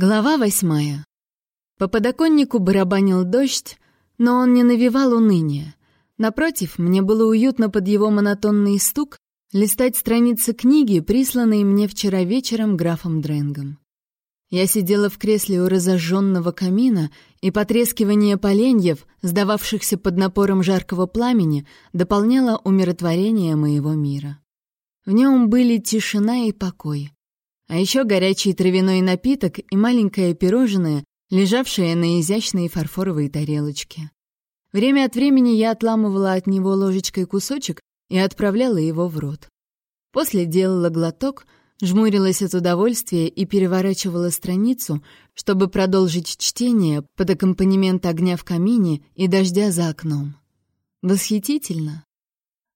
Глава восьмая. По подоконнику барабанил дождь, но он не навевал уныния. Напротив, мне было уютно под его монотонный стук листать страницы книги, присланной мне вчера вечером графом Дренгом. Я сидела в кресле у разожженного камина, и потрескивание поленьев, сдававшихся под напором жаркого пламени, дополняло умиротворение моего мира. В нем были тишина и покой. А еще горячий травяной напиток и маленькое пирожное, лежавшее на изящной фарфоровой тарелочке. Время от времени я отламывала от него ложечкой кусочек и отправляла его в рот. После делала глоток, жмурилась от удовольствия и переворачивала страницу, чтобы продолжить чтение под аккомпанемент огня в камине и дождя за окном. Восхитительно.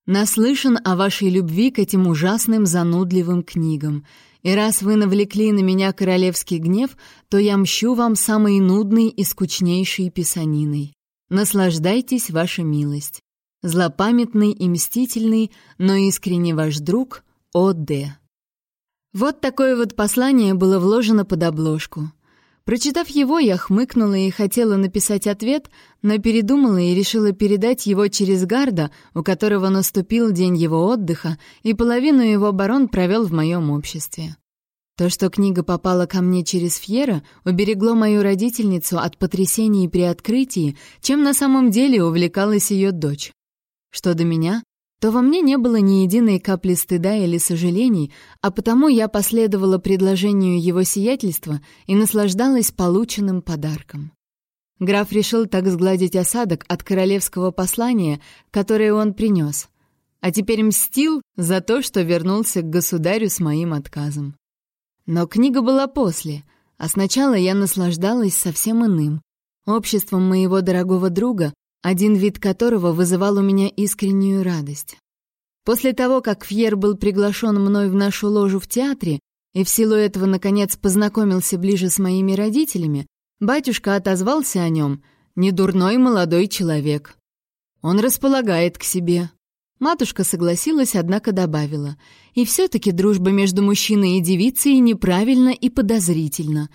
Наслышан о вашей любви к этим ужасным занудливым книгам — и раз вы навлекли на меня королевский гнев, то я мщу вам самой нудной и скучнейшей писаниной. Наслаждайтесь, ваша милость. Злопамятный и мстительный, но искренне ваш друг О.Д. Вот такое вот послание было вложено под обложку. Прочитав его, я хмыкнула и хотела написать ответ, но передумала и решила передать его через Гарда, у которого наступил день его отдыха, и половину его барон провел в моем обществе. То, что книга попала ко мне через Фьера, уберегло мою родительницу от потрясений при открытии, чем на самом деле увлекалась ее дочь. Что до меня, то во мне не было ни единой капли стыда или сожалений, а потому я последовала предложению его сиятельства и наслаждалась полученным подарком. Граф решил так сгладить осадок от королевского послания, которое он принес, а теперь мстил за то, что вернулся к государю с моим отказом. Но книга была после, а сначала я наслаждалась совсем иным — обществом моего дорогого друга, один вид которого вызывал у меня искреннюю радость. После того, как Фьер был приглашен мной в нашу ложу в театре и в силу этого, наконец, познакомился ближе с моими родителями, батюшка отозвался о нем «недурной молодой человек». Он располагает к себе. Матушка согласилась, однако добавила, «И все-таки дружба между мужчиной и девицей неправильна и подозрительна».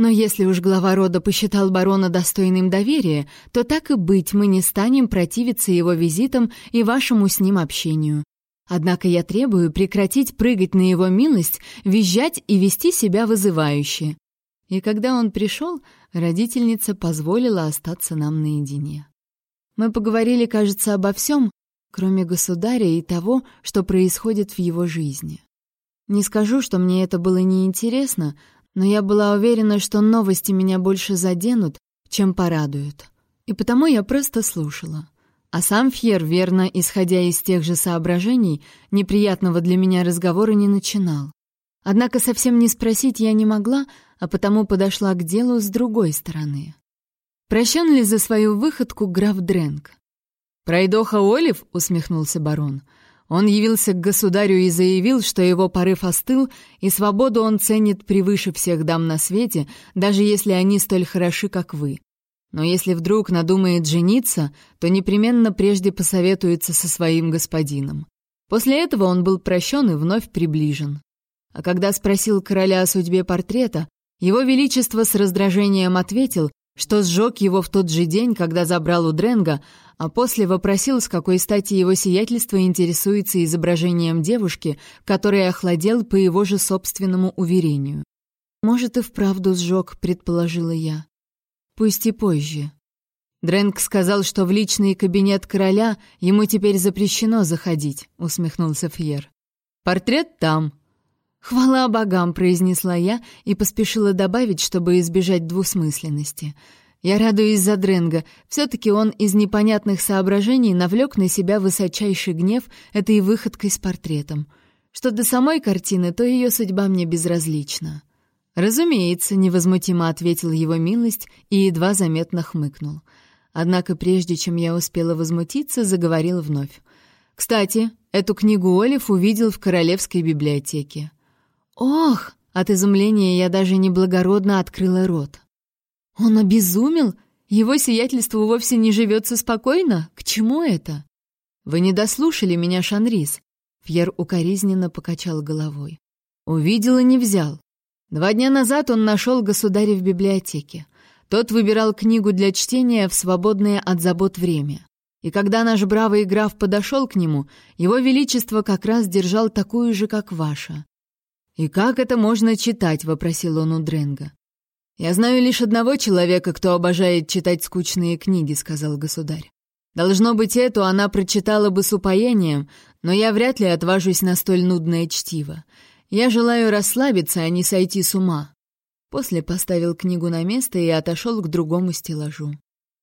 Но если уж глава рода посчитал барона достойным доверия, то так и быть, мы не станем противиться его визитам и вашему с ним общению. Однако я требую прекратить прыгать на его милость, визжать и вести себя вызывающе. И когда он пришел, родительница позволила остаться нам наедине. Мы поговорили, кажется, обо всем, кроме государя и того, что происходит в его жизни. Не скажу, что мне это было неинтересно, но я была уверена, что новости меня больше заденут, чем порадуют. И потому я просто слушала. А сам Фьер, верно, исходя из тех же соображений, неприятного для меня разговора не начинал. Однако совсем не спросить я не могла, а потому подошла к делу с другой стороны. Прощен ли за свою выходку граф Дренк? «Пройдоха Олив?» — усмехнулся барон — он явился к государю и заявил, что его порыв остыл, и свободу он ценит превыше всех дам на свете, даже если они столь хороши, как вы. Но если вдруг надумает жениться, то непременно прежде посоветуется со своим господином. После этого он был прощен и вновь приближен. А когда спросил короля о судьбе портрета, его величество с раздражением ответил, что сжег его в тот же день, когда забрал у Дренга, а после вопросил, с какой стати его сиятельство интересуется изображением девушки, который охладел по его же собственному уверению. «Может, и вправду сжег», — предположила я. «Пусть и позже». Дрэнк сказал, что в личный кабинет короля ему теперь запрещено заходить, усмехнулся Фьер. Портрет там. Хвала богам, произнесла я и поспешила добавить, чтобы избежать двусмысленности. Я радуюсь за Дренга. Все-таки он из непонятных соображений навлек на себя высочайший гнев этой выходкой с портретом. Что до самой картины, то ее судьба мне безразлична. «Разумеется», — невозмутимо ответил его милость и едва заметно хмыкнул. Однако прежде чем я успела возмутиться, заговорил вновь. «Кстати, эту книгу Олив увидел в Королевской библиотеке». «Ох!» — от изумления я даже неблагородно открыла рот. Он обезумел? Его сиятельству вовсе не живется спокойно? К чему это? Вы не дослушали меня, Шанрис. Фьер укоризненно покачал головой. Увидел и не взял. Два дня назад он нашел государя в библиотеке. Тот выбирал книгу для чтения в свободное от забот время. И когда наш бравый граф подошел к нему, его величество как раз держал такую же, как ваша. «И как это можно читать?» — вопросил он у Дренга. «Я знаю лишь одного человека, кто обожает читать скучные книги», — сказал государь. «Должно быть, эту она прочитала бы с упоением, но я вряд ли отважусь на столь нудное чтиво. Я желаю расслабиться, а не сойти с ума. После поставил книгу на место и отошел к другому стеллажу.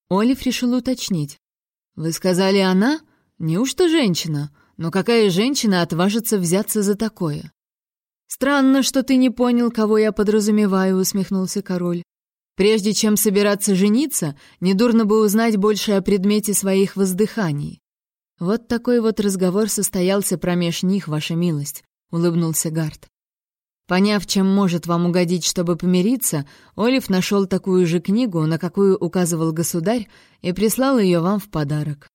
Олив решил уточнить. «Вы сказали, она? Неужто женщина? Но какая женщина отважится взяться за такое?» «Странно, что ты не понял, кого я подразумеваю», — усмехнулся король. «Прежде чем собираться жениться, недурно бы узнать больше о предмете своих воздыханий». «Вот такой вот разговор состоялся промеж них, ваша милость», — улыбнулся Гард. Поняв, чем может вам угодить, чтобы помириться, Олив нашел такую же книгу, на какую указывал государь, и прислал ее вам в подарок.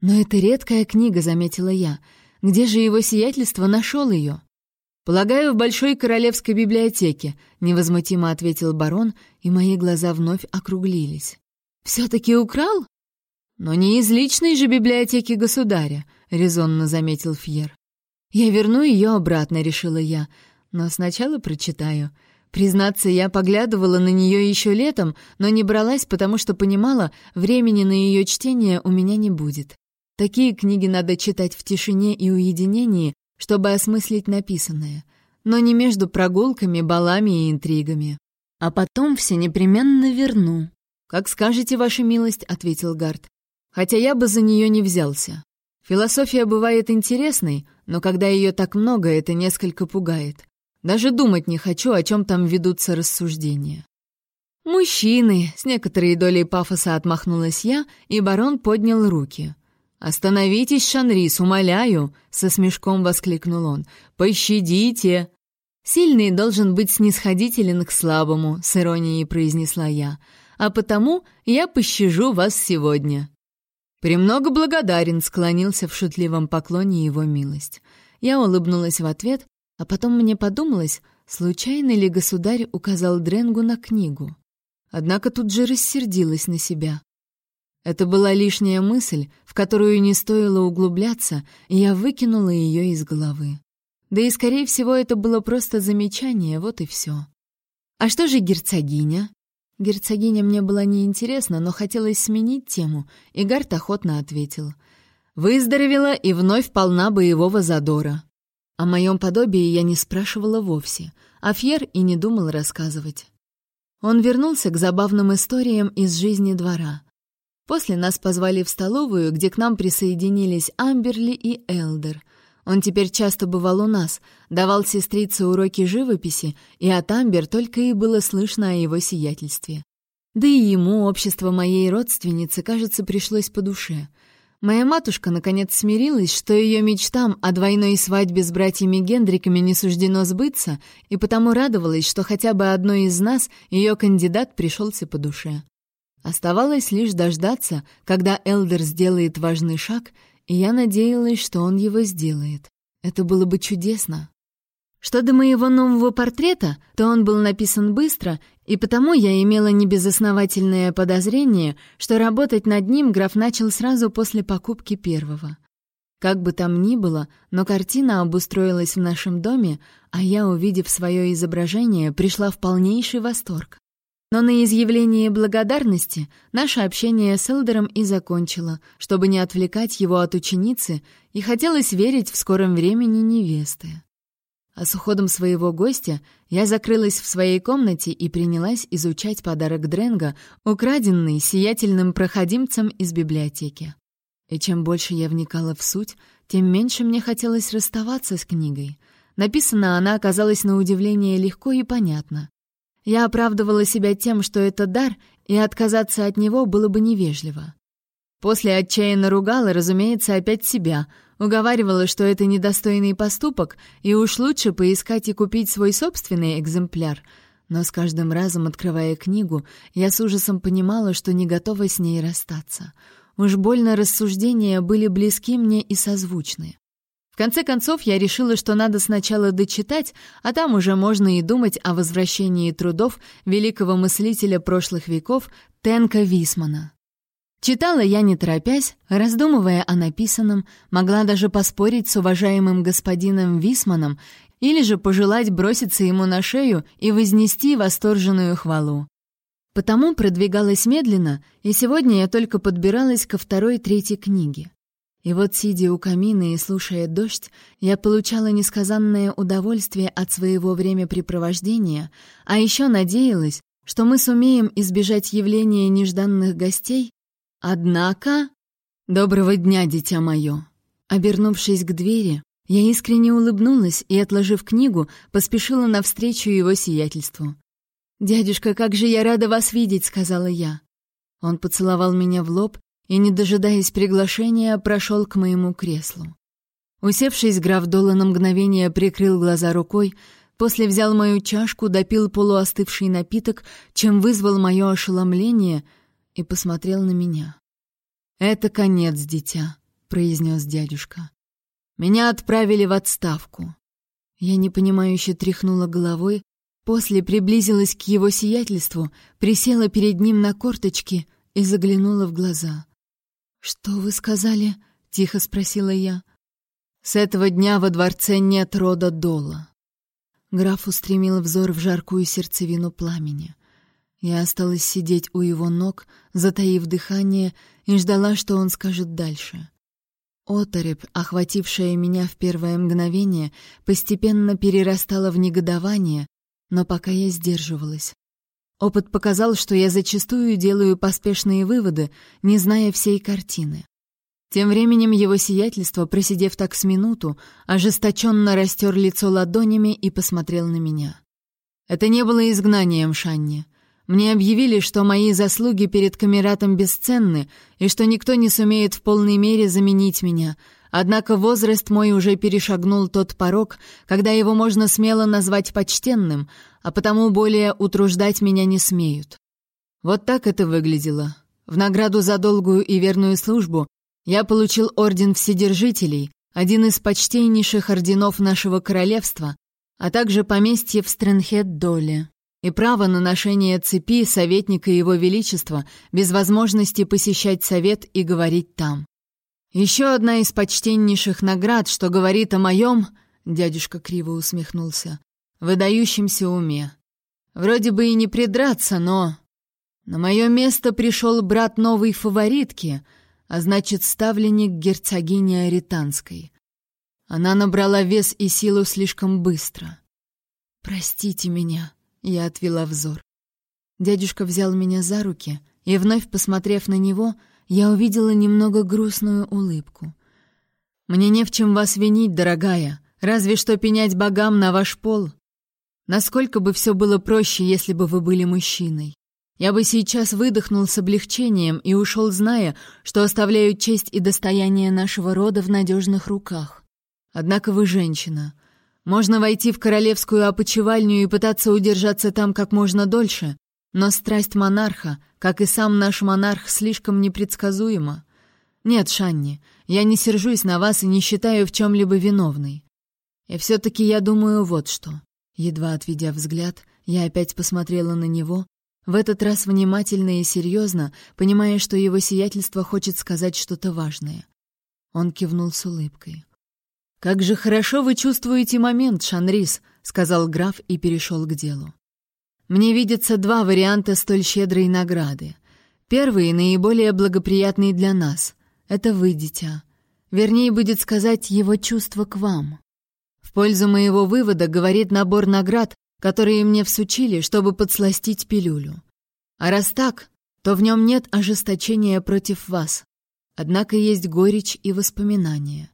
«Но это редкая книга», — заметила я. «Где же его сиятельство нашел ее?» «Полагаю, в Большой Королевской библиотеке», — невозмутимо ответил барон, и мои глаза вновь округлились. «Все-таки украл?» «Но не из личной же библиотеки государя», — резонно заметил Фьер. «Я верну ее обратно», — решила я, — но сначала прочитаю. Признаться, я поглядывала на нее еще летом, но не бралась, потому что понимала, времени на ее чтение у меня не будет. Такие книги надо читать в тишине и уединении, чтобы осмыслить написанное, но не между прогулками, балами и интригами. А потом все непременно верну. «Как скажете, ваша милость», — ответил Гард. «Хотя я бы за нее не взялся. Философия бывает интересной, но когда ее так много, это несколько пугает. Даже думать не хочу, о чем там ведутся рассуждения. «Мужчины!» — с некоторой долей пафоса отмахнулась я, и барон поднял руки. «Остановитесь, Шанрис, умоляю!» — со смешком воскликнул он. «Пощадите!» «Сильный должен быть снисходителен к слабому», — с иронией произнесла я. «А потому я пощажу вас сегодня». «Премного благодарен», — склонился в шутливом поклоне его милость. Я улыбнулась в ответ, а потом мне подумалось, случайно ли государь указал Дренгу на книгу. Однако тут же рассердилась на себя. Это была лишняя мысль, в которую не стоило углубляться, и я выкинула ее из головы. Да и, скорее всего, это было просто замечание, вот и все. А что же герцогиня? Герцогиня мне была неинтересна, но хотелось сменить тему, и Гарт охотно ответил. Выздоровела и вновь полна боевого задора. О моем подобии я не спрашивала вовсе, а Фьер и не думал рассказывать. Он вернулся к забавным историям из жизни двора. После нас позвали в столовую, где к нам присоединились Амберли и Элдер. Он теперь часто бывал у нас, давал сестрице уроки живописи, и от Амбер только и было слышно о его сиятельстве. Да и ему общество моей родственницы, кажется, пришлось по душе — Моя матушка наконец смирилась, что ее мечтам о двойной свадьбе с братьями Гендриками не суждено сбыться, и потому радовалась, что хотя бы одной из нас ее кандидат пришелся по душе. Оставалось лишь дождаться, когда Элдер сделает важный шаг, и я надеялась, что он его сделает. Это было бы чудесно. Что до моего нового портрета, то он был написан быстро, и потому я имела небезосновательное подозрение, что работать над ним граф начал сразу после покупки первого. Как бы там ни было, но картина обустроилась в нашем доме, а я, увидев свое изображение, пришла в полнейший восторг. Но на изъявление благодарности наше общение с Элдером и закончило, чтобы не отвлекать его от ученицы, и хотелось верить в скором времени невесты. А с уходом своего гостя я закрылась в своей комнате и принялась изучать подарок Дренга, украденный сиятельным проходимцем из библиотеки. И чем больше я вникала в суть, тем меньше мне хотелось расставаться с книгой. Написана она оказалась на удивление легко и понятно. Я оправдывала себя тем, что это дар, и отказаться от него было бы невежливо. После отчаянно ругала, разумеется, опять себя — Уговаривала, что это недостойный поступок, и уж лучше поискать и купить свой собственный экземпляр. Но с каждым разом, открывая книгу, я с ужасом понимала, что не готова с ней расстаться. Уж больно рассуждения были близки мне и созвучны. Конце концов, я решила, что надо сначала дочитать, а там уже можно и думать о возвращении трудов великого мыслителя прошлых веков Тенка Висмана. Читала я не торопясь, раздумывая о написанном, могла даже поспорить с уважаемым господином Висманом или же пожелать броситься ему на шею и вознести восторженную хвалу. Потому продвигалась медленно, и сегодня я только подбиралась ко второй-третьей книге. И вот, сидя у камина и слушая дождь, я получала несказанное удовольствие от своего времяпрепровождения, а еще надеялась, что мы сумеем избежать явления нежданных гостей. Однако... «Доброго дня, дитя мое!» Обернувшись к двери, я искренне улыбнулась и, отложив книгу, поспешила навстречу его сиятельству. «Дядюшка, как же я рада вас видеть!» — сказала я. Он поцеловал меня в лоб и, не дожидаясь приглашения, прошел к моему креслу. Усевшись, граф Дола на мгновение прикрыл глаза рукой, после взял мою чашку, допил полуостывший напиток, чем вызвал мое ошеломление, и посмотрел на меня. «Это конец, дитя», — произнес дядюшка. «Меня отправили в отставку». Я непонимающе тряхнула головой, после приблизилась к его сиятельству, присела перед ним на корточки и заглянула в глаза. «Что вы сказали?» — тихо спросила я. «С этого дня во дворце нет рода Дола». Граф устремил взор в жаркую сердцевину пламени. Я осталась сидеть у его ног, затаив дыхание, и ждала, что он скажет дальше. Оторопь, охватившая меня в первое мгновение, постепенно перерастала в негодование, но пока я сдерживалась. Опыт показал, что я зачастую делаю поспешные выводы, не зная всей картины. Тем временем его сиятельство, просидев так с минуту, ожесточенно растер лицо ладонями и посмотрел на меня. Это не было изгнанием Шанни. Мне объявили, что мои заслуги перед камератом бесценны и что никто не сумеет в полной мере заменить меня. Однако возраст мой уже перешагнул тот порог, когда его можно смело назвать почтенным, а потому более утруждать меня не смеют. Вот так это выглядело. В награду за долгую и верную службу я получил орден Вседержителей, один из почтеннейших орденов нашего королевства, а также поместье в Стрэнхед-Доле и право на ношение цепи советника Его Величества без возможности посещать совет и говорить там. Еще одна из почтеннейших наград, что говорит о моем, дядюшка криво усмехнулся, выдающемся уме. Вроде бы и не придраться, но... На мое место пришел брат новой фаворитки, а значит, ставленник герцогини Аританской. Она набрала вес и силу слишком быстро. «Простите меня», — я отвела взор. Дядюшка взял меня за руки, и, вновь посмотрев на него, я увидела немного грустную улыбку. «Мне не в чем вас винить, дорогая, разве что пенять богам на ваш пол. Насколько бы все было проще, если бы вы были мужчиной. Я бы сейчас выдохнул с облегчением и ушел, зная, что оставляю честь и достояние нашего рода в надежных руках. Однако вы женщина. Можно войти в королевскую опочивальню и пытаться удержаться там как можно дольше, но страсть монарха, как и сам наш монарх, слишком непредсказуема. Нет, Шанни, я не сержусь на вас и не считаю в чем-либо виновной. И все-таки я думаю вот что. Едва отведя взгляд, я опять посмотрела на него, в этот раз внимательно и серьезно, понимая, что его сиятельство хочет сказать что-то важное. Он кивнул с улыбкой. «Как же хорошо вы чувствуете момент, Шанрис», — сказал граф и перешел к делу. «Мне видятся два варианта столь щедрой награды. Первый, наиболее благоприятный для нас. Это вы, дитя. Вернее, будет сказать, его чувство к вам. Пользу моего вывода говорит набор наград, которые мне всучили, чтобы подсластить пилюлю. А раз так, то в нем нет ожесточения против вас. Однако есть горечь и воспоминания.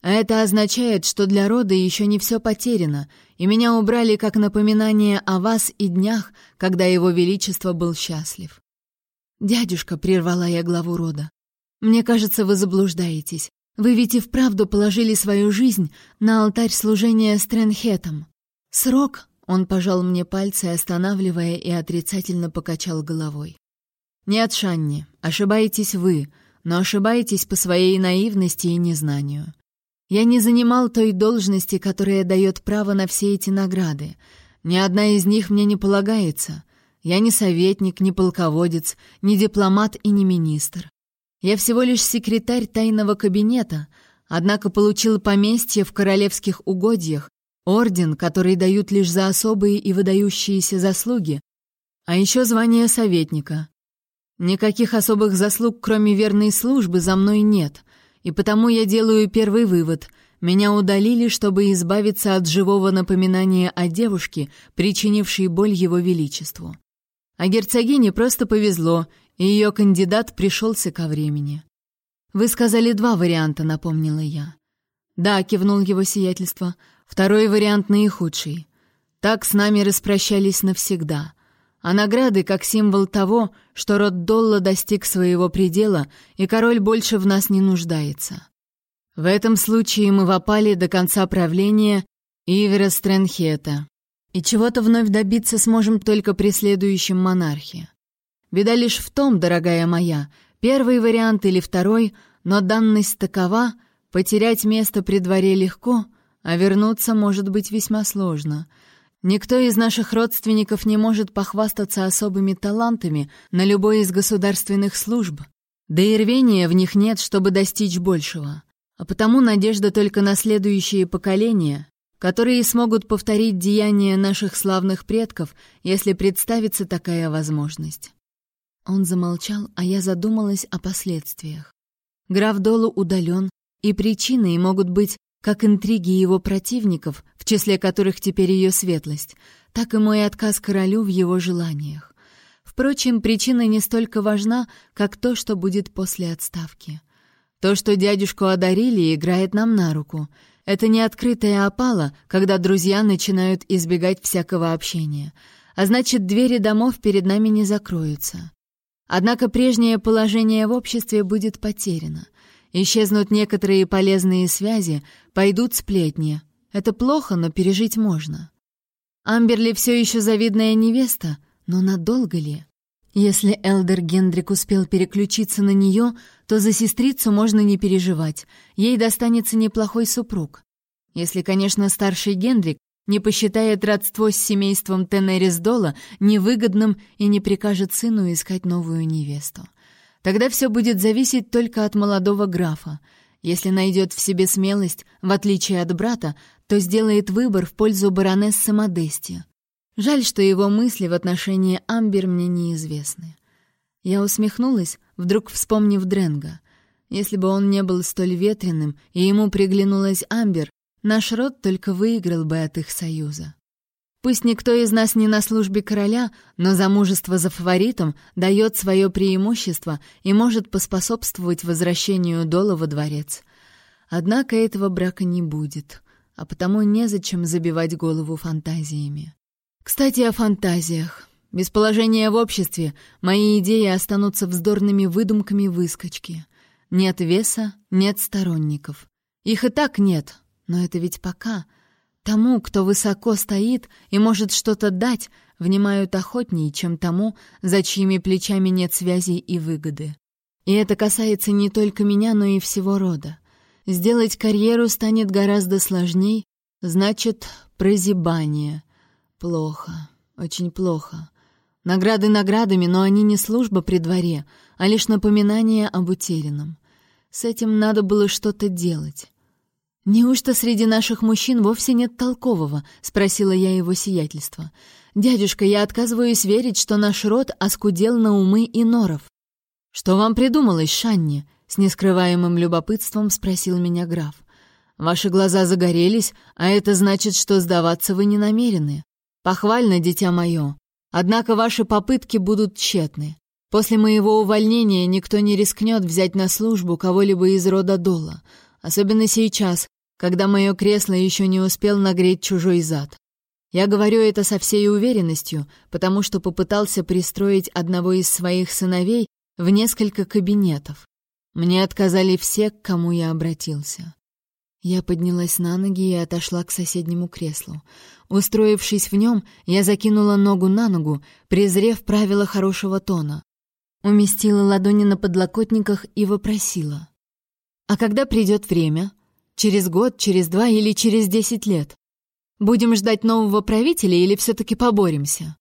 А это означает, что для рода еще не все потеряно, и меня убрали как напоминание о вас и днях, когда его величество был счастлив. «Дядюшка», — прервала я главу рода, — «мне кажется, вы заблуждаетесь. Вы ведь и вправду положили свою жизнь на алтарь служения Стрэнхетом. Срок, он пожал мне пальцы, останавливая и отрицательно покачал головой. Нет, Шанни, ошибаетесь вы, но ошибаетесь по своей наивности и незнанию. Я не занимал той должности, которая дает право на все эти награды. Ни одна из них мне не полагается. Я не советник, не полководец, не дипломат и не министр. Я всего лишь секретарь тайного кабинета, однако получил поместье в королевских угодьях, орден, который дают лишь за особые и выдающиеся заслуги, а еще звание советника. Никаких особых заслуг, кроме верной службы, за мной нет, и потому я делаю первый вывод. Меня удалили, чтобы избавиться от живого напоминания о девушке, причинившей боль его величеству. А герцогине просто повезло, ее кандидат пришелся ко времени. «Вы сказали два варианта», — напомнила я. «Да», — кивнул его сиятельство, — «второй вариант наихудший. Так с нами распрощались навсегда а награды как символ того, что род Долла достиг своего предела, и король больше в нас не нуждается. В этом случае мы вопали до конца правления Ивера Стрэнхета, и чего-то вновь добиться сможем только при следующем монархе. Беда лишь в том, дорогая моя, первый вариант или второй, но данность такова, потерять место при дворе легко, а вернуться может быть весьма сложно — Никто из наших родственников не может похвастаться особыми талантами на любой из государственных служб, да и рвения в них нет, чтобы достичь большего. А потому надежда только на следующие поколения, которые смогут повторить деяния наших славных предков, если представится такая возможность. Он замолчал, а я задумалась о последствиях. Граф Долу удален, и причиной могут быть как интриги его противников, в числе которых теперь ее светлость, так и мой отказ королю в его желаниях. Впрочем, причина не столько важна, как то, что будет после отставки. То, что дядюшку одарили, играет нам на руку. Это не открытая опала, когда друзья начинают избегать всякого общения. А значит, двери домов перед нами не закроются. Однако прежнее положение в обществе будет потеряно. Исчезнут некоторые полезные связи, пойдут сплетни. Это плохо, но пережить можно. Амберли все еще завидная невеста, но надолго ли? Если Элдер Гендрик успел переключиться на нее, то за сестрицу можно не переживать, ей достанется неплохой супруг. Если, конечно, старший Гендрик не посчитает родство с семейством Тенерис Дола невыгодным и не прикажет сыну искать новую невесту. Тогда все будет зависеть только от молодого графа. Если найдет в себе смелость, в отличие от брата, то сделает выбор в пользу баронессы Модести. Жаль, что его мысли в отношении Амбер мне неизвестны. Я усмехнулась, вдруг вспомнив Дренга. Если бы он не был столь ветреным, и ему приглянулась Амбер, наш род только выиграл бы от их союза. Пусть никто из нас не на службе короля, но замужество за фаворитом дает свое преимущество и может поспособствовать возвращению Дола во дворец. Однако этого брака не будет, а потому незачем забивать голову фантазиями. Кстати, о фантазиях. Без положения в обществе мои идеи останутся вздорными выдумками выскочки. Нет веса, нет сторонников. Их и так нет, но это ведь пока — Тому, кто высоко стоит и может что-то дать, внимают охотнее, чем тому, за чьими плечами нет связей и выгоды. И это касается не только меня, но и всего рода. Сделать карьеру станет гораздо сложней, значит, прозябание. Плохо, очень плохо. Награды наградами, но они не служба при дворе, а лишь напоминание об утерянном. С этим надо было что-то делать. «Неужто среди наших мужчин вовсе нет толкового?» — спросила я его сиятельство. «Дядюшка, я отказываюсь верить, что наш род оскудел на умы и норов». «Что вам придумалось, Шанни?» — с нескрываемым любопытством спросил меня граф. «Ваши глаза загорелись, а это значит, что сдаваться вы не намерены. Похвально, дитя мое. Однако ваши попытки будут тщетны. После моего увольнения никто не рискнет взять на службу кого-либо из рода Дола, особенно сейчас, когда мое кресло еще не успел нагреть чужой зад. Я говорю это со всей уверенностью, потому что попытался пристроить одного из своих сыновей в несколько кабинетов. Мне отказали все, к кому я обратился. Я поднялась на ноги и отошла к соседнему креслу. Устроившись в нем, я закинула ногу на ногу, презрев правила хорошего тона. Уместила ладони на подлокотниках и вопросила. «А когда придет время?» Через год, через два или через десять лет? Будем ждать нового правителя или все-таки поборемся?»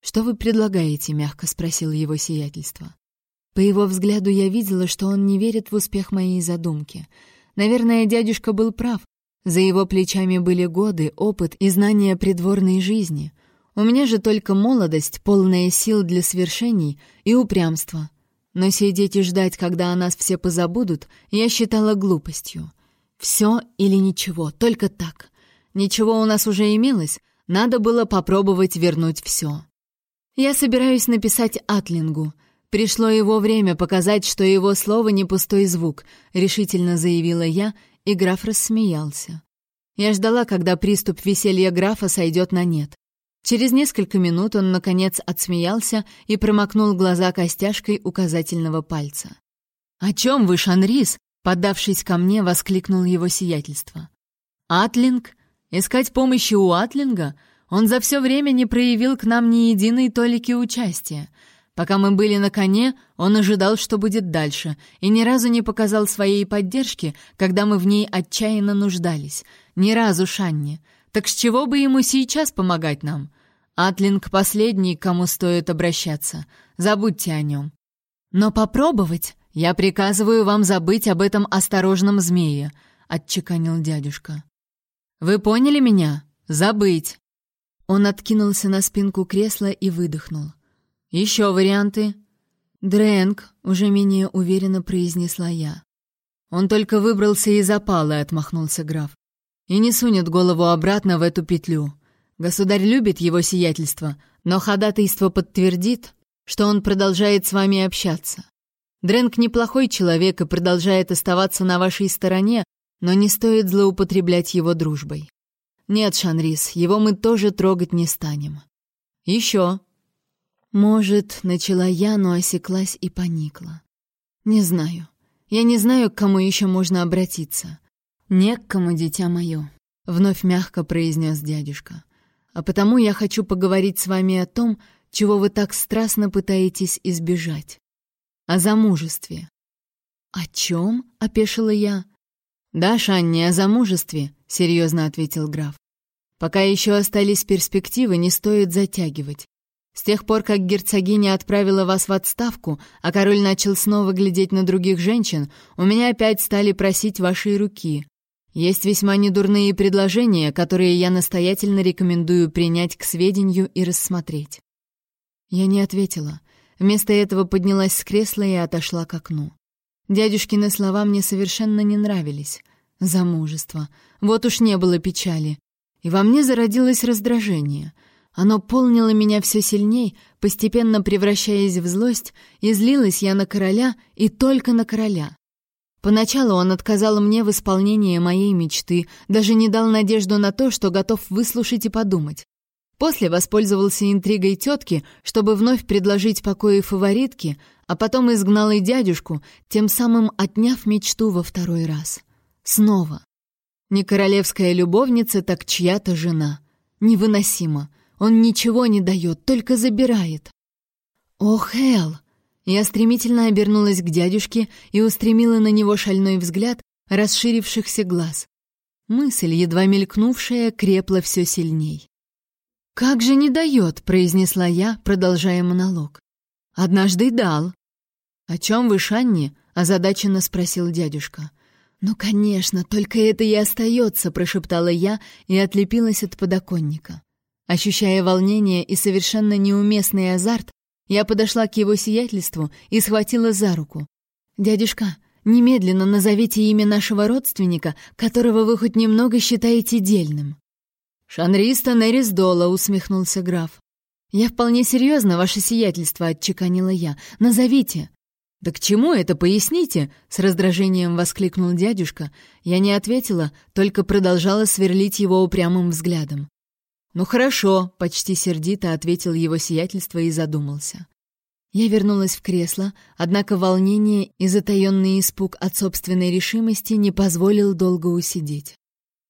«Что вы предлагаете?» — мягко спросил его сиятельство. По его взгляду я видела, что он не верит в успех моей задумки. Наверное, дядюшка был прав. За его плечами были годы, опыт и знания придворной жизни. У меня же только молодость, полная сил для свершений и упрямство. Но сидеть и ждать, когда о нас все позабудут, я считала глупостью. Все или ничего, только так. Ничего у нас уже имелось, надо было попробовать вернуть все. Я собираюсь написать Атлингу. Пришло его время показать, что его слово не пустой звук, решительно заявила я, и граф рассмеялся. Я ждала, когда приступ веселья графа сойдет на нет. Через несколько минут он, наконец, отсмеялся и промокнул глаза костяшкой указательного пальца. «О чем вы, Шанрис?» — поддавшись ко мне, воскликнул его сиятельство. «Атлинг? Искать помощи у Атлинга? Он за все время не проявил к нам ни единой толики участия. Пока мы были на коне, он ожидал, что будет дальше, и ни разу не показал своей поддержки, когда мы в ней отчаянно нуждались. Ни разу, Шанни. Так с чего бы ему сейчас помогать нам? Атлинг последний, к кому стоит обращаться. Забудьте о нем. Но попробовать я приказываю вам забыть об этом осторожном змее, отчеканил дядюшка. Вы поняли меня? Забыть. Он откинулся на спинку кресла и выдохнул. «Еще варианты?» «Дрэнк», — уже менее уверенно произнесла я. «Он только выбрался из опалы», — отмахнулся граф. «И не сунет голову обратно в эту петлю. Государь любит его сиятельство, но ходатайство подтвердит, что он продолжает с вами общаться. Дрэнк неплохой человек и продолжает оставаться на вашей стороне, но не стоит злоупотреблять его дружбой. «Нет, Шанрис, его мы тоже трогать не станем. Еще». Может, начала я, но осеклась и поникла. Не знаю. Я не знаю, к кому еще можно обратиться. Не к кому, дитя мое, вновь мягко произнес дядюшка. А потому я хочу поговорить с вами о том, чего вы так страстно пытаетесь избежать. О замужестве. О чем? опешила я. Да, Шанни, о замужестве, — серьезно ответил граф. «Пока еще остались перспективы, не стоит затягивать. С тех пор, как герцогиня отправила вас в отставку, а король начал снова глядеть на других женщин, у меня опять стали просить вашей руки. Есть весьма недурные предложения, которые я настоятельно рекомендую принять к сведению и рассмотреть». Я не ответила. Вместо этого поднялась с кресла и отошла к окну. Дядюшкины слова мне совершенно не нравились. Замужество. Вот уж не было печали. И во мне зародилось раздражение. Оно полнило меня все сильней, постепенно превращаясь в злость, и злилась я на короля и только на короля. Поначалу он отказал мне в исполнении моей мечты, даже не дал надежду на то, что готов выслушать и подумать. После воспользовался интригой тетки, чтобы вновь предложить покои фаворитке, а потом изгнал и дядюшку, тем самым отняв мечту во второй раз. Снова. Не королевская любовница, так чья-то жена. Невыносимо. Он ничего не дает, только забирает. Ох, Эл! Я стремительно обернулась к дядюшке и устремила на него шальной взгляд расширившихся глаз. Мысль, едва мелькнувшая, крепла все сильней. «Как же не дает?» — произнесла я, продолжая монолог. «Однажды дал». «О чем вы, Шанни?» — озадаченно спросил дядюшка. «Ну, конечно, только это и остается», — прошептала я и отлепилась от подоконника. Ощущая волнение и совершенно неуместный азарт, я подошла к его сиятельству и схватила за руку. «Дядюшка, немедленно назовите имя нашего родственника, которого вы хоть немного считаете дельным». «Шанриста Нерисдола», — усмехнулся граф. «Я вполне серьезно, ваше сиятельство», — отчеканила я. «Назовите». «Да к чему это, поясните?» — с раздражением воскликнул дядюшка. Я не ответила, только продолжала сверлить его упрямым взглядом. «Ну хорошо», — почти сердито ответил его сиятельство и задумался. Я вернулась в кресло, однако волнение и затаённый испуг от собственной решимости не позволил долго усидеть.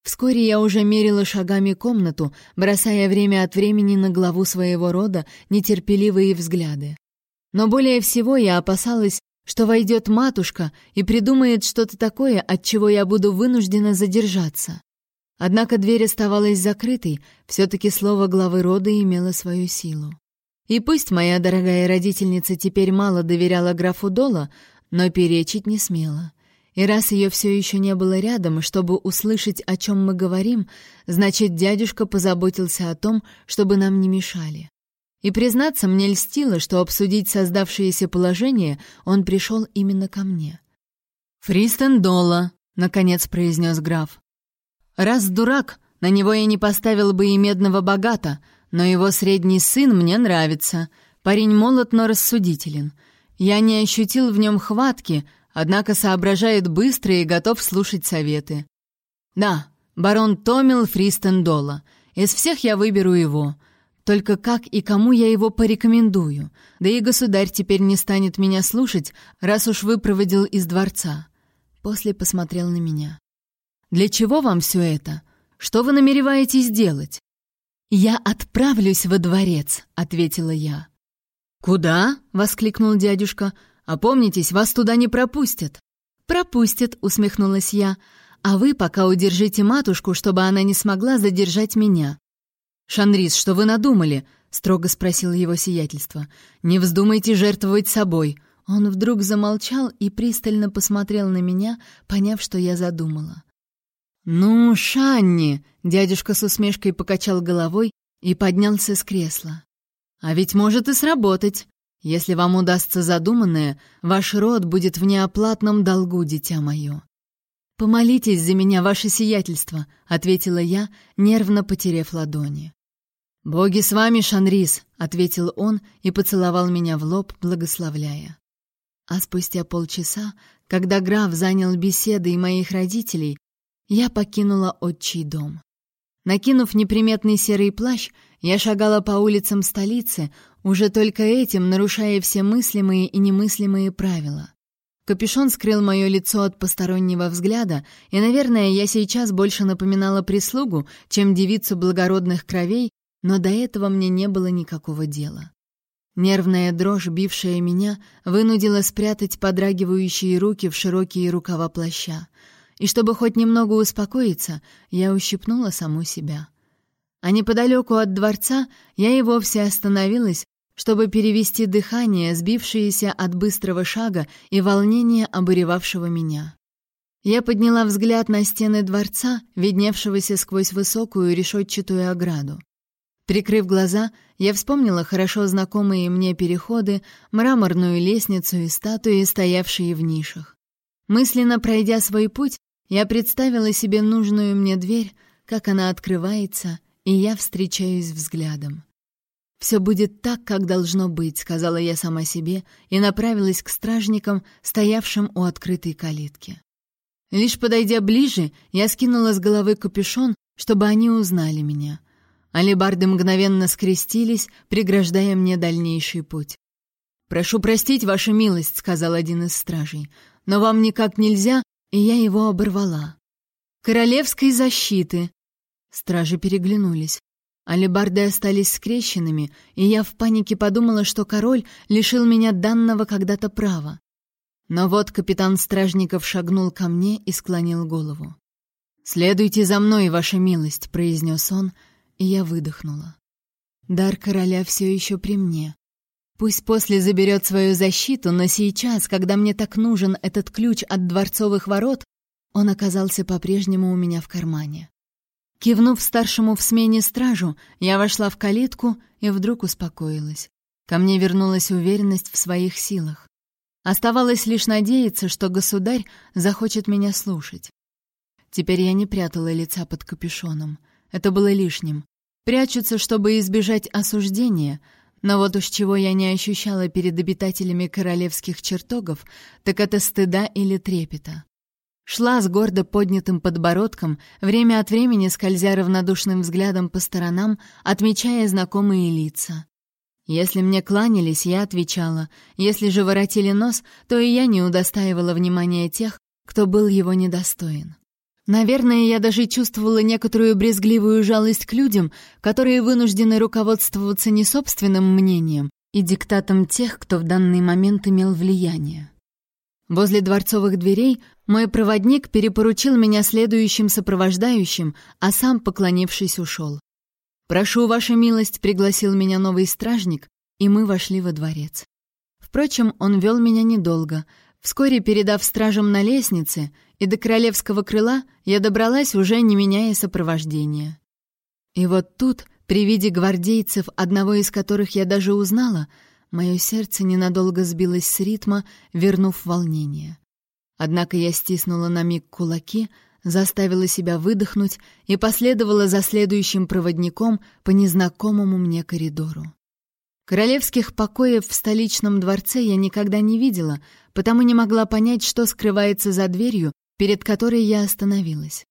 Вскоре я уже мерила шагами комнату, бросая время от времени на главу своего рода нетерпеливые взгляды. Но более всего я опасалась, что войдет матушка и придумает что-то такое, от чего я буду вынуждена задержаться. Однако дверь оставалась закрытой, все-таки слово главы рода имело свою силу. И пусть моя дорогая родительница теперь мало доверяла графу Дола, но перечить не смела. И раз ее все еще не было рядом, чтобы услышать, о чем мы говорим, значит, дядюшка позаботился о том, чтобы нам не мешали. И, признаться, мне льстило, что обсудить создавшееся положение он пришел именно ко мне. «Фристен Долла», — наконец произнес граф. «Раз дурак, на него я не поставил бы и медного богата, но его средний сын мне нравится. Парень молод, но рассудителен. Я не ощутил в нем хватки, однако соображает быстро и готов слушать советы. Да, барон Томил Фристен Долла. Из всех я выберу его». Только как и кому я его порекомендую? Да и государь теперь не станет меня слушать, раз уж выпроводил из дворца. После посмотрел на меня. Для чего вам все это? Что вы намереваетесь делать? Я отправлюсь во дворец, ответила я. Куда? воскликнул дядюшка. Опомнитесь, вас туда не пропустят. Пропустят, усмехнулась я. А вы пока удержите матушку, чтобы она не смогла задержать меня. «Шанрис, что вы надумали?» — строго спросил его сиятельство. «Не вздумайте жертвовать собой». Он вдруг замолчал и пристально посмотрел на меня, поняв, что я задумала. «Ну, Шанни!» — дядюшка с усмешкой покачал головой и поднялся с кресла. «А ведь может и сработать. Если вам удастся задуманное, ваш род будет в неоплатном долгу, дитя мое». «Помолитесь за меня, ваше сиятельство», — ответила я, нервно потеряв ладони. «Боги с вами, Шанрис!» — ответил он и поцеловал меня в лоб, благословляя. А спустя полчаса, когда граф занял беседой моих родителей, я покинула отчий дом. Накинув неприметный серый плащ, я шагала по улицам столицы, уже только этим нарушая все мыслимые и немыслимые правила. Капюшон скрыл мое лицо от постороннего взгляда, и, наверное, я сейчас больше напоминала прислугу, чем девицу благородных кровей, но до этого мне не было никакого дела. Нервная дрожь, бившая меня, вынудила спрятать подрагивающие руки в широкие рукава плаща. И чтобы хоть немного успокоиться, я ущипнула саму себя. А неподалеку от дворца я и вовсе остановилась, чтобы перевести дыхание, сбившееся от быстрого шага и волнения, обуревавшего меня. Я подняла взгляд на стены дворца, видневшегося сквозь высокую решетчатую ограду. Прикрыв глаза, я вспомнила хорошо знакомые мне переходы, мраморную лестницу и статуи, стоявшие в нишах. Мысленно пройдя свой путь, я представила себе нужную мне дверь, как она открывается, и я встречаюсь взглядом. «Все будет так, как должно быть», — сказала я сама себе и направилась к стражникам, стоявшим у открытой калитки. Лишь подойдя ближе, я скинула с головы капюшон, чтобы они узнали меня — Алибарды мгновенно скрестились, преграждая мне дальнейший путь. «Прошу простить, ваша милость», — сказал один из стражей, «но вам никак нельзя, и я его оборвала». «Королевской защиты!» Стражи переглянулись. Алибарды остались скрещенными, и я в панике подумала, что король лишил меня данного когда-то права. Но вот капитан стражников шагнул ко мне и склонил голову. «Следуйте за мной, ваша милость», — произнес он, — и я выдохнула. Дар короля все еще при мне. Пусть после заберет свою защиту, но сейчас, когда мне так нужен этот ключ от дворцовых ворот, он оказался по-прежнему у меня в кармане. Кивнув старшему в смене стражу, я вошла в калитку и вдруг успокоилась. Ко мне вернулась уверенность в своих силах. Оставалось лишь надеяться, что государь захочет меня слушать. Теперь я не прятала лица под капюшоном. Это было лишним. Прячутся, чтобы избежать осуждения, но вот уж чего я не ощущала перед обитателями королевских чертогов, так это стыда или трепета. Шла с гордо поднятым подбородком, время от времени скользя равнодушным взглядом по сторонам, отмечая знакомые лица. Если мне кланялись, я отвечала, если же воротили нос, то и я не удостаивала внимания тех, кто был его недостоин. Наверное, я даже чувствовала некоторую брезгливую жалость к людям, которые вынуждены руководствоваться не собственным мнением и диктатом тех, кто в данный момент имел влияние. Возле дворцовых дверей мой проводник перепоручил меня следующим сопровождающим, а сам, поклонившись, ушел. «Прошу, ваша милость», — пригласил меня новый стражник, и мы вошли во дворец. Впрочем, он вел меня недолго. Вскоре, передав стражам на лестнице, и до королевского крыла я добралась, уже не меняя сопровождения. И вот тут, при виде гвардейцев, одного из которых я даже узнала, мое сердце ненадолго сбилось с ритма, вернув волнение. Однако я стиснула на миг кулаки, заставила себя выдохнуть и последовала за следующим проводником по незнакомому мне коридору. Королевских покоев в столичном дворце я никогда не видела, потому не могла понять, что скрывается за дверью, перед которой я остановилась.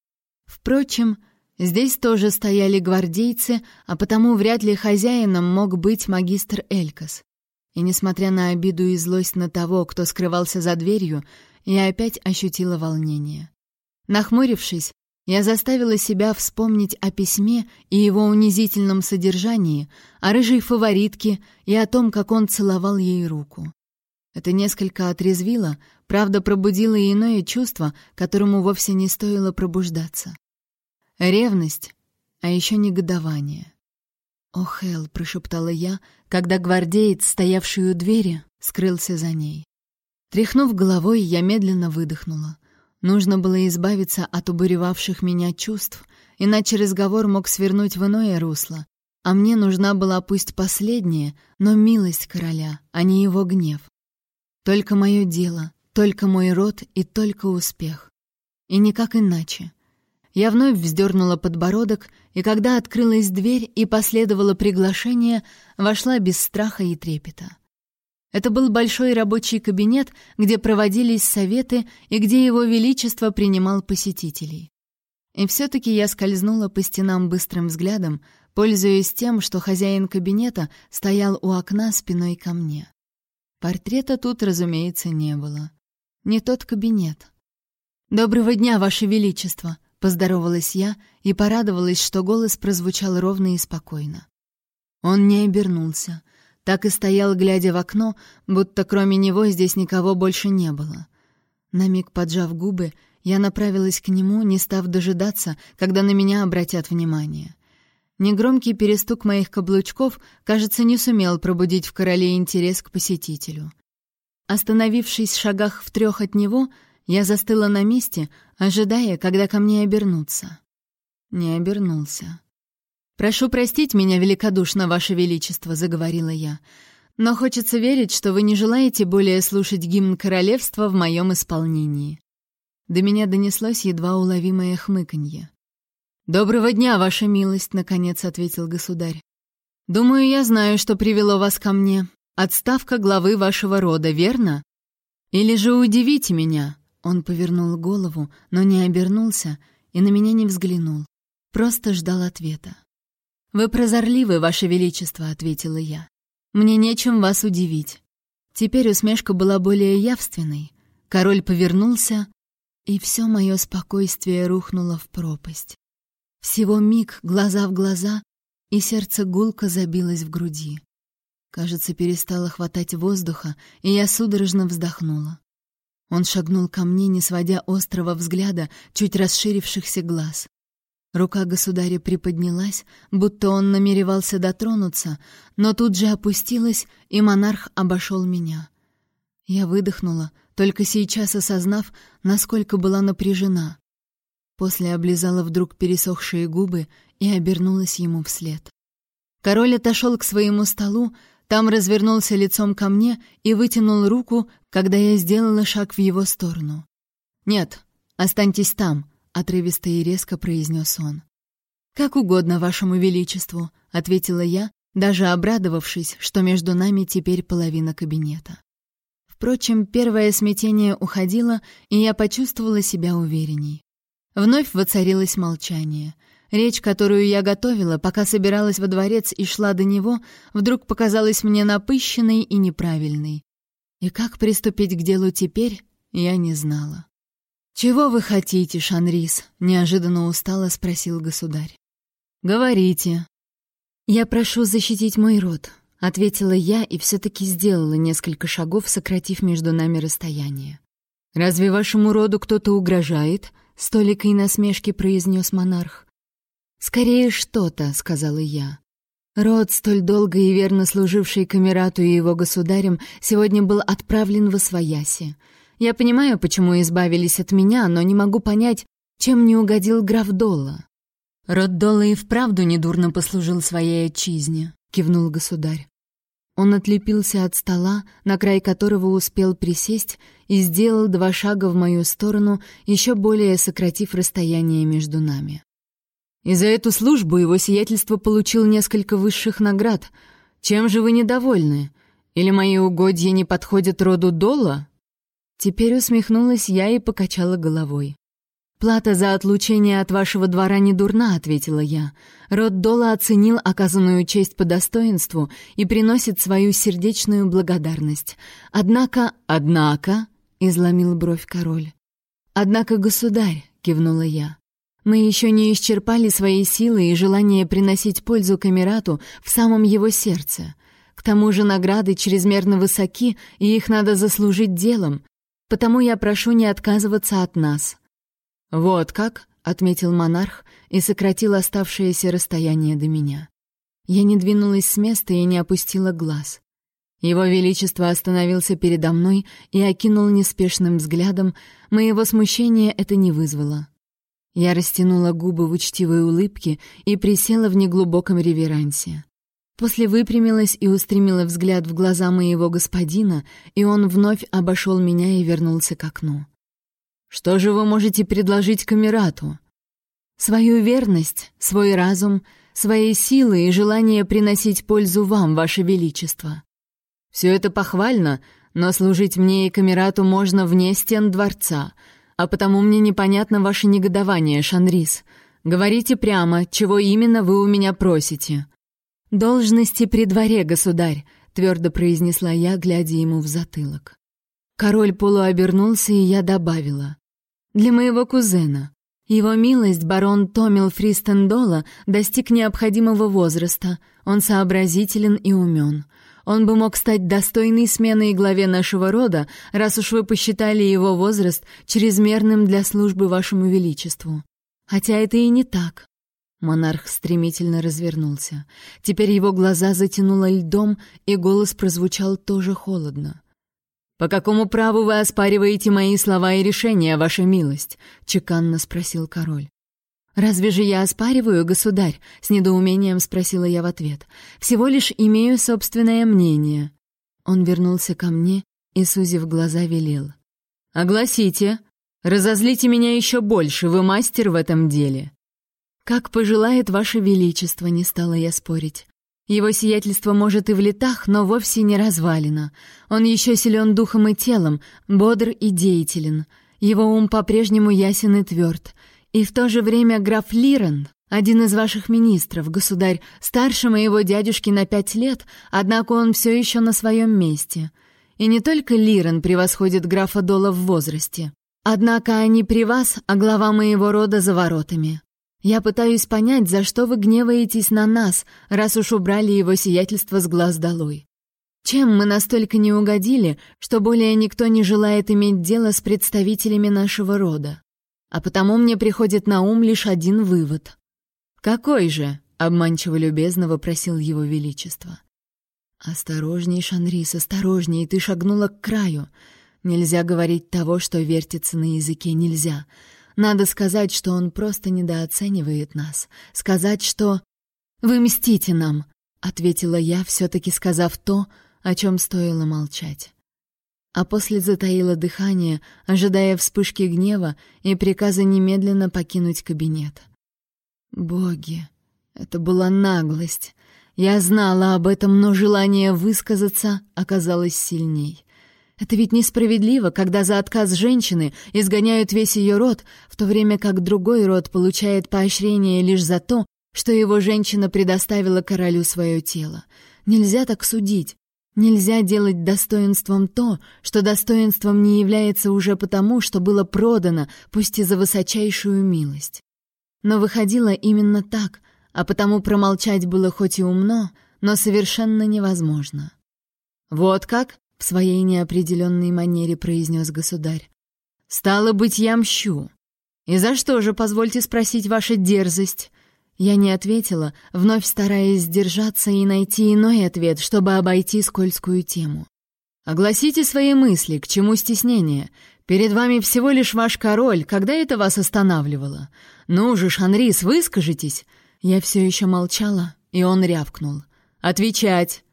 Впрочем, здесь тоже стояли гвардейцы, а потому вряд ли хозяином мог быть магистр Элькас. И несмотря на обиду и злость на того, кто скрывался за дверью, я опять ощутила волнение. Нахмурившись, я заставила себя вспомнить о письме и его унизительном содержании, о рыжей фаворитке и о том, как он целовал ей руку. Это несколько отрезвило, правда, пробудило и иное чувство, которому вовсе не стоило пробуждаться. Ревность, а еще негодование. «О, Хелл!» — прошептала я, когда гвардеец, стоявший у двери, скрылся за ней. Тряхнув головой, я медленно выдохнула. Нужно было избавиться от убуревавших меня чувств, иначе разговор мог свернуть в иное русло, а мне нужна была пусть последняя, но милость короля, а не его гнев. Только мое дело, только мой род и только успех. И никак иначе. Я вновь вздернула подбородок, и когда открылась дверь и последовало приглашение, вошла без страха и трепета. Это был большой рабочий кабинет, где проводились советы и где его величество принимал посетителей. И все-таки я скользнула по стенам быстрым взглядом, пользуясь тем, что хозяин кабинета стоял у окна спиной ко мне. Портрета тут, разумеется, не было. Не тот кабинет. «Доброго дня, Ваше Величество!» — поздоровалась я и порадовалась, что голос прозвучал ровно и спокойно. Он не обернулся — так и стоял, глядя в окно, будто кроме него здесь никого больше не было. На миг поджав губы, я направилась к нему, не став дожидаться, когда на меня обратят внимание. Негромкий перестук моих каблучков, кажется, не сумел пробудить в короле интерес к посетителю. Остановившись в шагах в трех от него, я застыла на месте, ожидая, когда ко мне обернутся. Не обернулся. «Прошу простить меня великодушно, Ваше Величество», — заговорила я. «Но хочется верить, что вы не желаете более слушать гимн королевства в моем исполнении». До меня донеслось едва уловимое хмыканье. «Доброго дня, Ваша милость», — наконец ответил государь. «Думаю, я знаю, что привело вас ко мне. Отставка главы вашего рода, верно? Или же удивите меня?» Он повернул голову, но не обернулся и на меня не взглянул. Просто ждал ответа. «Вы прозорливы, Ваше Величество», — ответила я. «Мне нечем вас удивить». Теперь усмешка была более явственной. Король повернулся, и все мое спокойствие рухнуло в пропасть. Всего миг, глаза в глаза, и сердце гулко забилось в груди. Кажется, перестало хватать воздуха, и я судорожно вздохнула. Он шагнул ко мне, не сводя острого взгляда, чуть расширившихся глаз. Рука государя приподнялась, будто он намеревался дотронуться, но тут же опустилась, и монарх обошел меня. Я выдохнула, только сейчас осознав, насколько была напряжена. После облизала вдруг пересохшие губы и обернулась ему вслед. Король отошел к своему столу, там развернулся лицом ко мне и вытянул руку, когда я сделала шаг в его сторону. «Нет, останьтесь там», отрывисто и резко произнес он. Как угодно вашему величеству, ответила я, даже обрадовавшись, что между нами теперь половина кабинета. Впрочем, первое смятение уходило, и я почувствовала себя уверенней. Вновь воцарилось молчание. Речь, которую я готовила, пока собиралась во дворец и шла до него, вдруг показалась мне напыщенной и неправильной. И как приступить к делу теперь, я не знала. «Чего вы хотите, Шанрис?» — неожиданно устало спросил государь. «Говорите». «Я прошу защитить мой род», — ответила я и все-таки сделала несколько шагов, сократив между нами расстояние. «Разве вашему роду кто-то угрожает?» — с толикой насмешки произнес монарх. «Скорее что-то», — сказала я. Род, столь долго и верно служивший Камерату и его государем, сегодня был отправлен в Освояси. Я понимаю, почему избавились от меня, но не могу понять, чем не угодил граф Долла. Род Долла и вправду недурно послужил своей отчизне, кивнул государь. Он отлепился от стола, на край которого успел присесть, и сделал два шага в мою сторону, еще более сократив расстояние между нами. И за эту службу его сиятельство получил несколько высших наград. Чем же вы недовольны? Или мои угодья не подходят роду Дола? Теперь усмехнулась я и покачала головой. «Плата за отлучение от вашего двора не дурна», — ответила я. «Род Дола оценил оказанную честь по достоинству и приносит свою сердечную благодарность. Однако...» «Однако...» — изломил бровь король. «Однако, государь», — кивнула я, — «мы еще не исчерпали свои силы и желание приносить пользу Камерату в самом его сердце. К тому же награды чрезмерно высоки, и их надо заслужить делом, потому я прошу не отказываться от нас». «Вот как?» — отметил монарх и сократил оставшееся расстояние до меня. Я не двинулась с места и не опустила глаз. Его Величество остановился передо мной и окинул неспешным взглядом, моего смущения это не вызвало. Я растянула губы в учтивой улыбке и присела в неглубоком реверансе. После выпрямилась и устремила взгляд в глаза моего господина, и он вновь обошел меня и вернулся к окну. Что же вы можете предложить Камерату? Свою верность, свой разум, свои силы и желание приносить пользу вам, ваше величество. Все это похвально, но служить мне и Камерату можно вне стен дворца, а потому мне непонятно ваше негодование, Шанрис. Говорите прямо, чего именно вы у меня просите. Должности при дворе, государь, твердо произнесла я, глядя ему в затылок. Король полуобернулся, и я добавила. «Для моего кузена. Его милость, барон Томил Фристендола, достиг необходимого возраста. Он сообразителен и умен. Он бы мог стать достойной сменой главе нашего рода, раз уж вы посчитали его возраст чрезмерным для службы вашему величеству. Хотя это и не так». Монарх стремительно развернулся. Теперь его глаза затянуло льдом, и голос прозвучал тоже холодно. «По какому праву вы оспариваете мои слова и решения, ваша милость?» — чеканно спросил король. «Разве же я оспариваю, государь?» — с недоумением спросила я в ответ. «Всего лишь имею собственное мнение». Он вернулся ко мне и, сузив глаза, велел. «Огласите! Разозлите меня еще больше, вы мастер в этом деле!» «Как пожелает ваше величество», — не стала я спорить. Его сиятельство может и в летах, но вовсе не развалено. Он еще силен духом и телом, бодр и деятелен. Его ум по-прежнему ясен и тверд. И в то же время граф Лирен, один из ваших министров, государь, старше моего дядюшки на пять лет, однако он все еще на своем месте. И не только Лирен превосходит графа Дола в возрасте. Однако они при вас, а глава моего рода за воротами. Я пытаюсь понять, за что вы гневаетесь на нас, раз уж убрали его сиятельство с глаз долой. Чем мы настолько не угодили, что более никто не желает иметь дело с представителями нашего рода? А потому мне приходит на ум лишь один вывод. «Какой же?» — обманчиво любезно вопросил его величество. «Осторожней, Шанрис, осторожней, ты шагнула к краю. Нельзя говорить того, что вертится на языке, нельзя. Надо сказать, что он просто недооценивает нас. Сказать, что... «Вы мстите нам», — ответила я, все-таки сказав то, о чем стоило молчать. А после затаила дыхание, ожидая вспышки гнева и приказа немедленно покинуть кабинет. Боги, это была наглость. Я знала об этом, но желание высказаться оказалось сильней. Это ведь несправедливо, когда за отказ женщины изгоняют весь ее род, в то время как другой род получает поощрение лишь за то, что его женщина предоставила королю свое тело. Нельзя так судить. Нельзя делать достоинством то, что достоинством не является уже потому, что было продано, пусть и за высочайшую милость. Но выходило именно так, а потому промолчать было хоть и умно, но совершенно невозможно. «Вот как?» — в своей неопределенной манере произнес государь. Стало быть, я мщу. И за что же, позвольте спросить, ваша дерзость? Я не ответила, вновь стараясь сдержаться и найти иной ответ, чтобы обойти скользкую тему. Огласите свои мысли, к чему стеснение. Перед вами всего лишь ваш король, когда это вас останавливало? Ну же, Шанрис, выскажитесь. Я все еще молчала, и он рявкнул. Отвечать.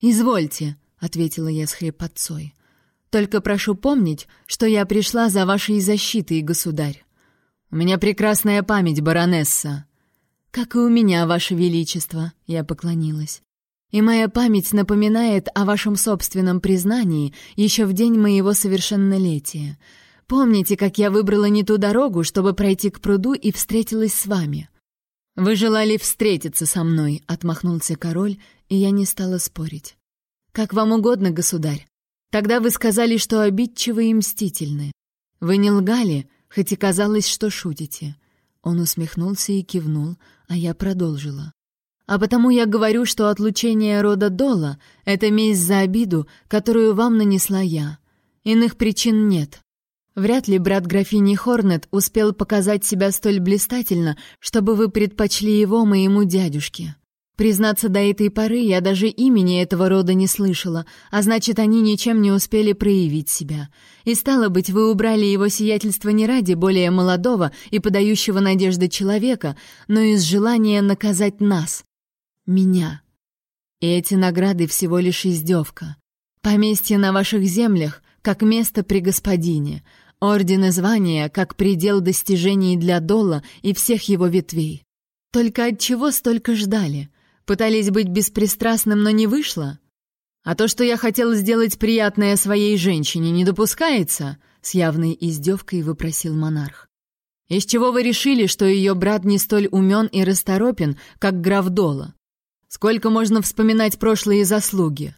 Извольте, ответила я с хрипотцой. Только прошу помнить, что я пришла за вашей защитой, государь. У меня прекрасная память, баронесса. Как и у меня, ваше величество, я поклонилась. И моя память напоминает о вашем собственном признании еще в день моего совершеннолетия. Помните, как я выбрала не ту дорогу, чтобы пройти к пруду и встретилась с вами? Вы желали встретиться со мной, отмахнулся король, и я не стала спорить. Как вам угодно, государь. Тогда вы сказали, что обидчивы и мстительны. Вы не лгали, хоть и казалось, что шутите. Он усмехнулся и кивнул, а я продолжила. А потому я говорю, что отлучение рода Дола — это месть за обиду, которую вам нанесла я. Иных причин нет. Вряд ли брат графини Хорнет успел показать себя столь блистательно, чтобы вы предпочли его моему дядюшке. Признаться, до этой поры я даже имени этого рода не слышала, а значит, они ничем не успели проявить себя. И стало быть, вы убрали его сиятельство не ради более молодого и подающего надежды человека, но из желания наказать нас. Меня. И эти награды всего лишь издевка. Поместье на ваших землях, как место при господине. Орден и звания, как предел достижений для Дола и всех его ветвей. Только от чего столько ждали? Пытались быть беспристрастным, но не вышло? А то, что я хотел сделать приятное своей женщине, не допускается?» — с явной издевкой выпросил монарх. «Из чего вы решили, что ее брат не столь умен и расторопен, как граф Дола? Сколько можно вспоминать прошлые заслуги?»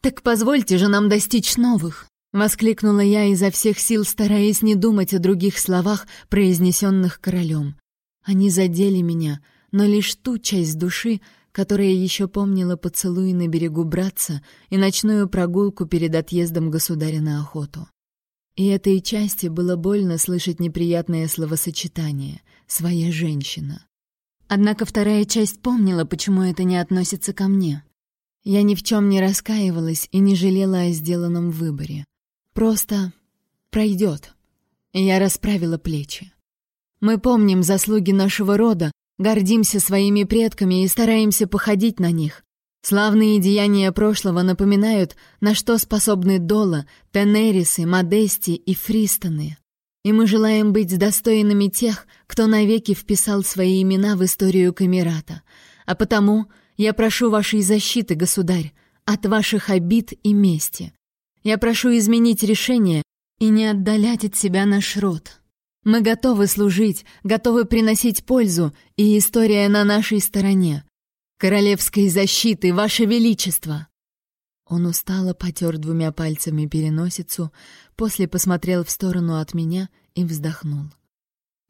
«Так позвольте же нам достичь новых!» — воскликнула я изо всех сил, стараясь не думать о других словах, произнесенных королем. Они задели меня, но лишь ту часть души, которая еще помнила поцелуй на берегу братца и ночную прогулку перед отъездом государя на охоту. И этой части было больно слышать неприятное словосочетание «своя женщина». Однако вторая часть помнила, почему это не относится ко мне. Я ни в чем не раскаивалась и не жалела о сделанном выборе. Просто пройдет. Я расправила плечи. Мы помним заслуги нашего рода, Гордимся своими предками и стараемся походить на них. Славные деяния прошлого напоминают, на что способны Дола, Тенерисы, Модести и Фристоны. И мы желаем быть достойными тех, кто навеки вписал свои имена в историю Камерата. А потому я прошу вашей защиты, государь, от ваших обид и мести. Я прошу изменить решение и не отдалять от себя наш род. Мы готовы служить, готовы приносить пользу, и история на нашей стороне. Королевской защиты, ваше величество!» Он устало потер двумя пальцами переносицу, после посмотрел в сторону от меня и вздохнул.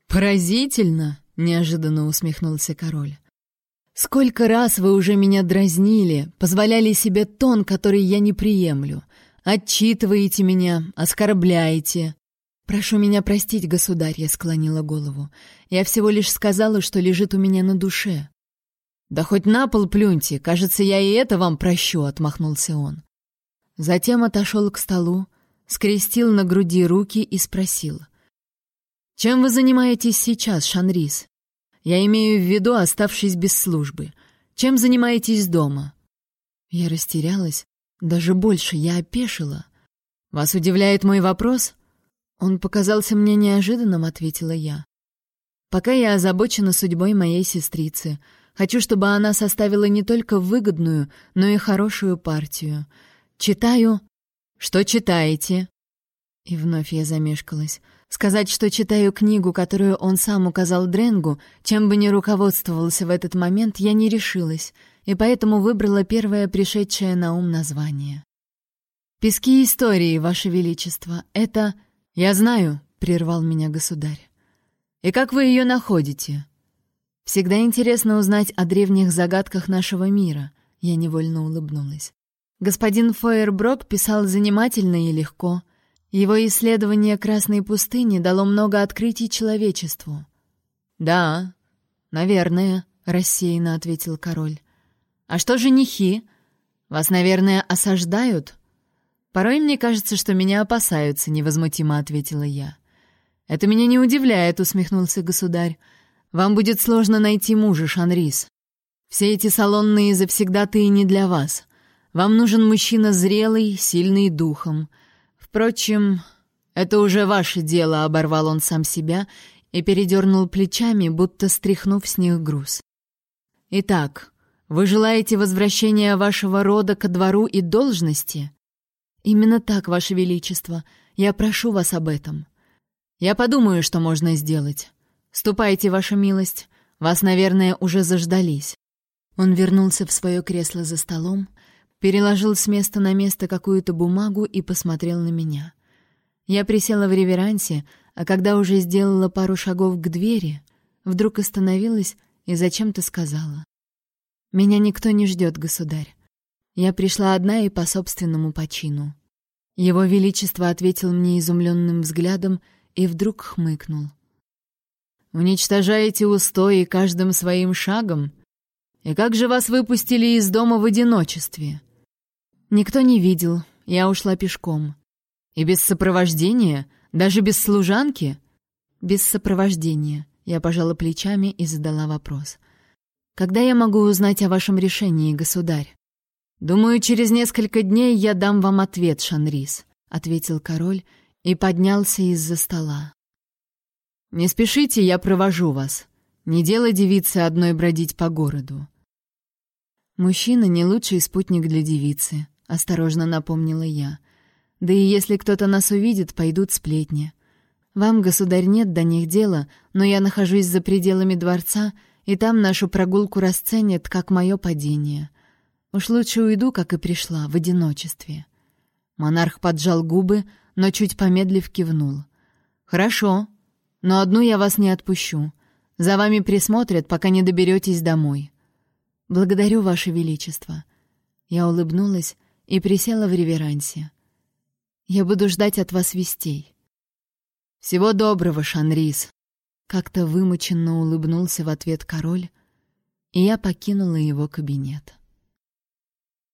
«Поразительно!» — неожиданно усмехнулся король. «Сколько раз вы уже меня дразнили, позволяли себе тон, который я не приемлю. Отчитываете меня, оскорбляете. «Прошу меня простить, государь», — я склонила голову. «Я всего лишь сказала, что лежит у меня на душе». «Да хоть на пол плюньте, кажется, я и это вам прощу», — отмахнулся он. Затем отошел к столу, скрестил на груди руки и спросил. «Чем вы занимаетесь сейчас, Шанрис? Я имею в виду, оставшись без службы. Чем занимаетесь дома?» Я растерялась, даже больше я опешила. «Вас удивляет мой вопрос?» «Он показался мне неожиданным», — ответила я. «Пока я озабочена судьбой моей сестрицы. Хочу, чтобы она составила не только выгодную, но и хорошую партию. Читаю...» «Что читаете?» И вновь я замешкалась. Сказать, что читаю книгу, которую он сам указал Дренгу, чем бы ни руководствовался в этот момент, я не решилась, и поэтому выбрала первое пришедшее на ум название. «Пески истории, Ваше Величество, это...» «Я знаю», — прервал меня государь. «И как вы ее находите?» «Всегда интересно узнать о древних загадках нашего мира», — я невольно улыбнулась. Господин Фойерброк писал занимательно и легко. Его исследование Красной пустыни дало много открытий человечеству. Да, наверное, рассеянно ответил король. А что женихи? Вас, наверное, осаждают? Порой мне кажется, что меня опасаются, невозмутимо ответила я. Это меня не удивляет, усмехнулся государь. Вам будет сложно найти мужа, Шанрис. Все эти салонные завсегдатые не для вас. Вам нужен мужчина зрелый, сильный духом. Впрочем, это уже ваше дело, оборвал он сам себя и передернул плечами, будто стряхнув с них груз. Итак, вы желаете возвращения вашего рода ко двору и должности? Именно так, ваше величество. Я прошу вас об этом. Я подумаю, что можно сделать. Ступайте, ваша милость. Вас, наверное, уже заждались. Он вернулся в свое кресло за столом, переложил с места на место какую-то бумагу и посмотрел на меня. Я присела в реверансе, а когда уже сделала пару шагов к двери, вдруг остановилась и зачем-то сказала. «Меня никто не ждет, государь. Я пришла одна и по собственному почину». Его Величество ответил мне изумленным взглядом и вдруг хмыкнул. «Уничтожаете устои каждым своим шагом? И как же вас выпустили из дома в одиночестве?» Никто не видел, я ушла пешком. И без сопровождения? Даже без служанки? Без сопровождения. Я пожала плечами и задала вопрос. Когда я могу узнать о вашем решении, государь? Думаю, через несколько дней я дам вам ответ, Шанрис, ответил король и поднялся из-за стола. Не спешите, я провожу вас. Не дело девице одной бродить по городу. Мужчина не лучший спутник для девицы, осторожно напомнила я. Да и если кто-то нас увидит, пойдут сплетни. Вам, государь, нет до них дела, но я нахожусь за пределами дворца, и там нашу прогулку расценят как мое падение. Уж лучше уйду, как и пришла, в одиночестве. Монарх поджал губы, но чуть помедлив кивнул. Хорошо, но одну я вас не отпущу. За вами присмотрят, пока не доберетесь домой. Благодарю, ваше величество. Я улыбнулась и присела в реверансе. Я буду ждать от вас вестей. Всего доброго, Шанрис. Как-то вымученно улыбнулся в ответ король, и я покинула его кабинет.